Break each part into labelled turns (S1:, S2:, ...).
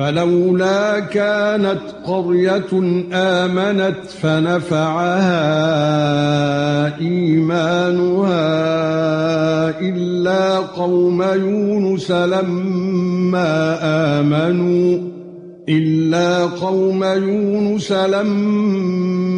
S1: فلولا كانت قرية آمنت فنفعها إيمانها إلا قوم يونس لما آمنوا إلا قوم يونس لما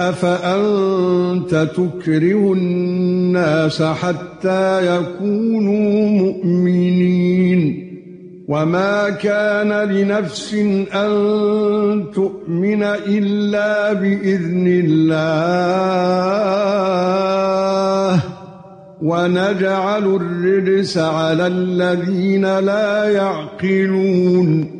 S1: أفأنت تكره الناس حتى يكونوا مؤمنين وما كان لنفس أن تؤمن إلا بإذن الله ونجعل الرجس على الذين لا يعقلون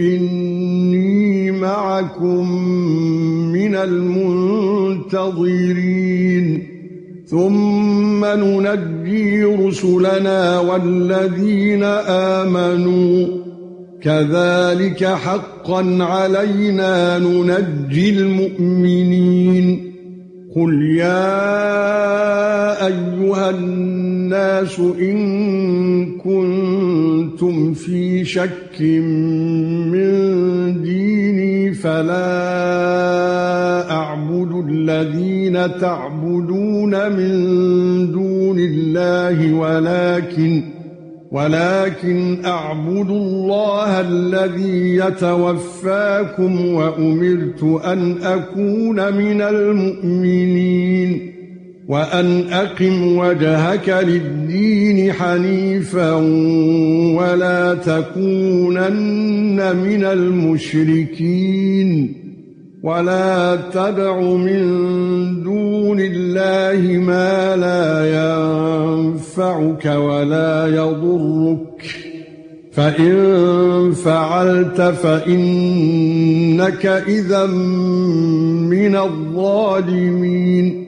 S1: إِنِّي مَعَكُمْ مِنَ الْمُنتَظِرِينَ. ثُمَّ نُنَجِّي رُسُلَنَا وَالَّذِينَ آمَنُوا. كَذَلِكَ حَقًّا عَلَيْنَا نُنَجِّي الْمُؤْمِنِينَ. قُلْ يَا أَيُّهَا النَّاسُ إِن كُنتُمْ فِي شَكٍّ مِّن دِينِي فَلَا أَعْبُدُ الَّذِينَ تَعْبُدُونَ مِن دُونِ اللَّهِ وَلَكِنْ ولكن أعبد الله الذي يتوفاكم وأمرت أن أكون من المؤمنين وأن أقم وجهك للدين حنيفا ولا تكونن من المشركين ولا تدع من دون الله ما لا ينفعك ولا يضرك فإن فعلت فإنك إذا من الظالمين